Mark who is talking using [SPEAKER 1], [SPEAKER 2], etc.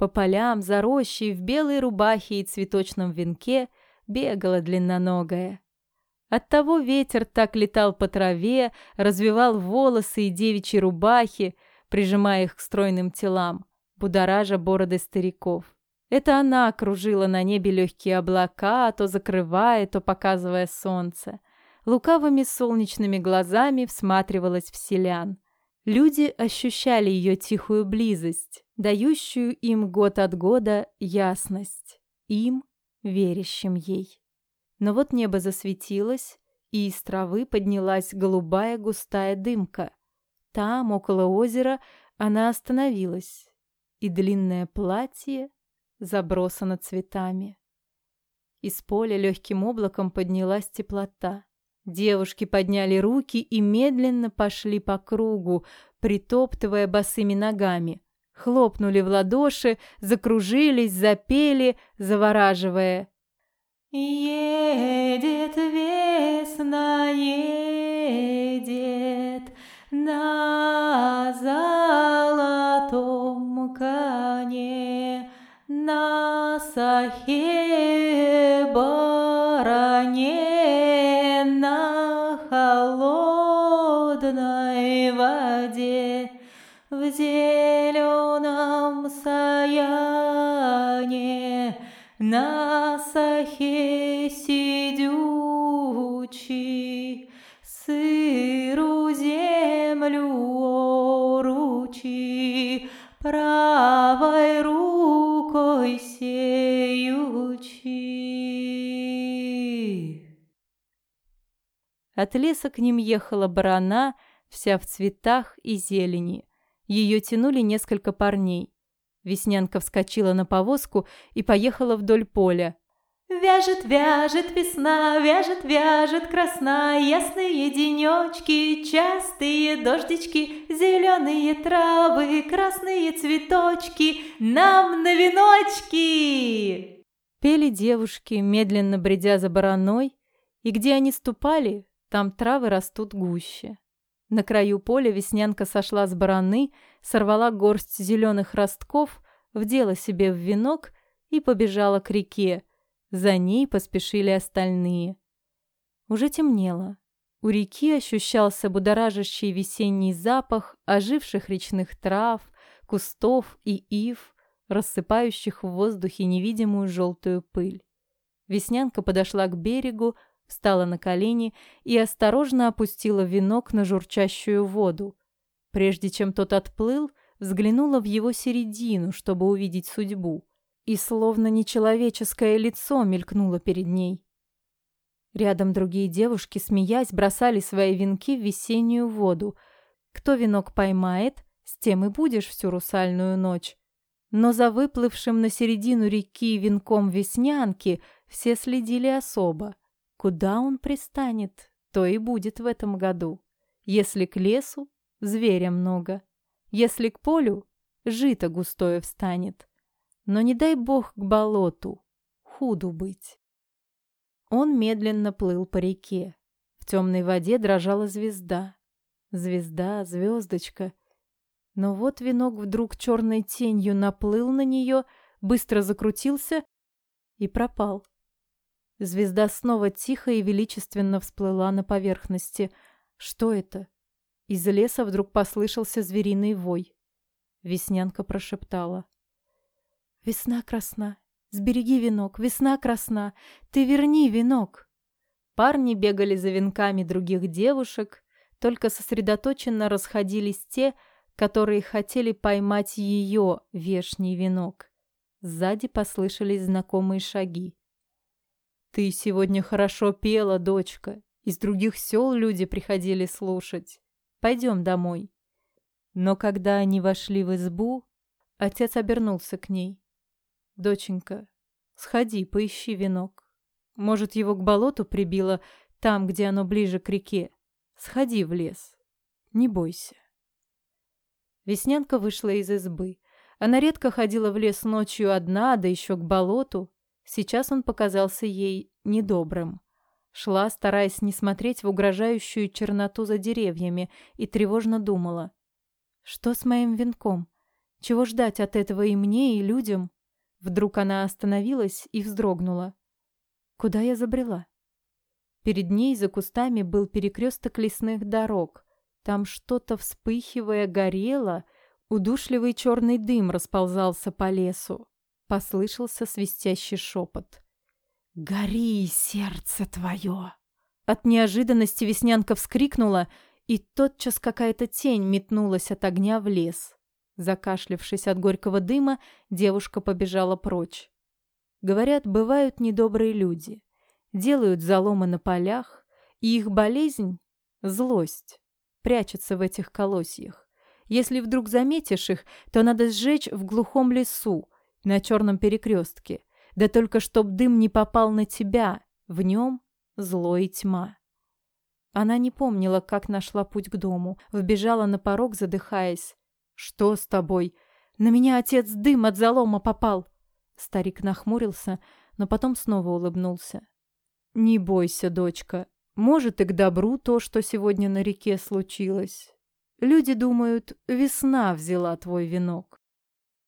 [SPEAKER 1] По полям, за рощей, в белой рубахе и цветочном венке бегала длинноногая. Оттого ветер так летал по траве, развивал волосы и девичьи рубахи, прижимая их к стройным телам, будоража бороды стариков. Это она кружила на небе легкие облака, то закрывая, то показывая солнце. Лукавыми солнечными глазами всматривалась в селян – Люди ощущали ее тихую близость, дающую им год от года ясность, им, верящим ей. Но вот небо засветилось, и из травы поднялась голубая густая дымка. Там, около озера, она остановилась, и длинное платье забросано цветами. Из поля легким облаком поднялась теплота. Девушки подняли руки и медленно пошли по кругу, притоптывая босыми ногами. Хлопнули в ладоши, закружились, запели, завораживая. «Едет весна, едет на золотом коне, на сахе». на холодной воде в зеленом саяне на сахе сидючий сыру землю оручи правой рукой се От леса к ним ехала барана, вся в цветах и зелени. Ее тянули несколько парней. Веснянка вскочила на повозку и поехала вдоль поля. Вяжет, вяжет весна, вяжет, вяжет красна, Ясные денечки, частые дождички, Зеленые травы, красные цветочки, Нам на веночки! Пели девушки, медленно бредя за бараной, И где они ступали, там травы растут гуще. На краю поля веснянка сошла с бараны, сорвала горсть зеленых ростков, вдела себе в венок и побежала к реке. За ней поспешили остальные. Уже темнело. У реки ощущался будоражащий весенний запах оживших речных трав, кустов и ив, рассыпающих в воздухе невидимую желтую пыль. Веснянка подошла к берегу, встала на колени и осторожно опустила венок на журчащую воду. Прежде чем тот отплыл, взглянула в его середину, чтобы увидеть судьбу, и словно нечеловеческое лицо мелькнуло перед ней. Рядом другие девушки, смеясь, бросали свои венки в весеннюю воду. Кто венок поймает, с тем и будешь всю русальную ночь. Но за выплывшим на середину реки венком веснянки все следили особо, Куда он пристанет, то и будет в этом году. Если к лесу — зверя много, если к полю — жито густое встанет. Но не дай бог к болоту, худу быть. Он медленно плыл по реке. В темной воде дрожала звезда. Звезда, звездочка. Но вот венок вдруг черной тенью наплыл на нее, быстро закрутился и пропал. Звезда снова тихо и величественно всплыла на поверхности. Что это? Из леса вдруг послышался звериный вой. Веснянка прошептала. «Весна красна, Сбереги венок, весна красна, ты верни венок. Парни бегали за венками других девушек, только сосредоточенно расходились те, которые хотели поймать ее вешний венок. Сзади послышались знакомые шаги. «Ты сегодня хорошо пела, дочка. Из других сел люди приходили слушать. Пойдем домой». Но когда они вошли в избу, отец обернулся к ней. «Доченька, сходи, поищи венок. Может, его к болоту прибило, там, где оно ближе к реке. Сходи в лес. Не бойся». Веснянка вышла из избы. Она редко ходила в лес ночью одна, да еще к болоту. Сейчас он показался ей недобрым. Шла, стараясь не смотреть в угрожающую черноту за деревьями, и тревожно думала. «Что с моим венком? Чего ждать от этого и мне, и людям?» Вдруг она остановилась и вздрогнула. «Куда я забрела?» Перед ней за кустами был перекресток лесных дорог. Там что-то, вспыхивая, горело, удушливый черный дым расползался по лесу. Послышался свистящий шепот. «Гори, сердце твое!» От неожиданности Веснянка вскрикнула, и тотчас какая-то тень метнулась от огня в лес. Закашлявшись от горького дыма, девушка побежала прочь. Говорят, бывают недобрые люди. Делают заломы на полях, и их болезнь — злость. Прячется в этих колосьях. Если вдруг заметишь их, то надо сжечь в глухом лесу, на черном перекрестке. Да только чтоб дым не попал на тебя, в нем зло и тьма. Она не помнила, как нашла путь к дому, вбежала на порог, задыхаясь. «Что с тобой? На меня отец дым от залома попал!» Старик нахмурился, но потом снова улыбнулся. «Не бойся, дочка. Может, и к добру то, что сегодня на реке случилось. Люди думают, весна взяла твой венок.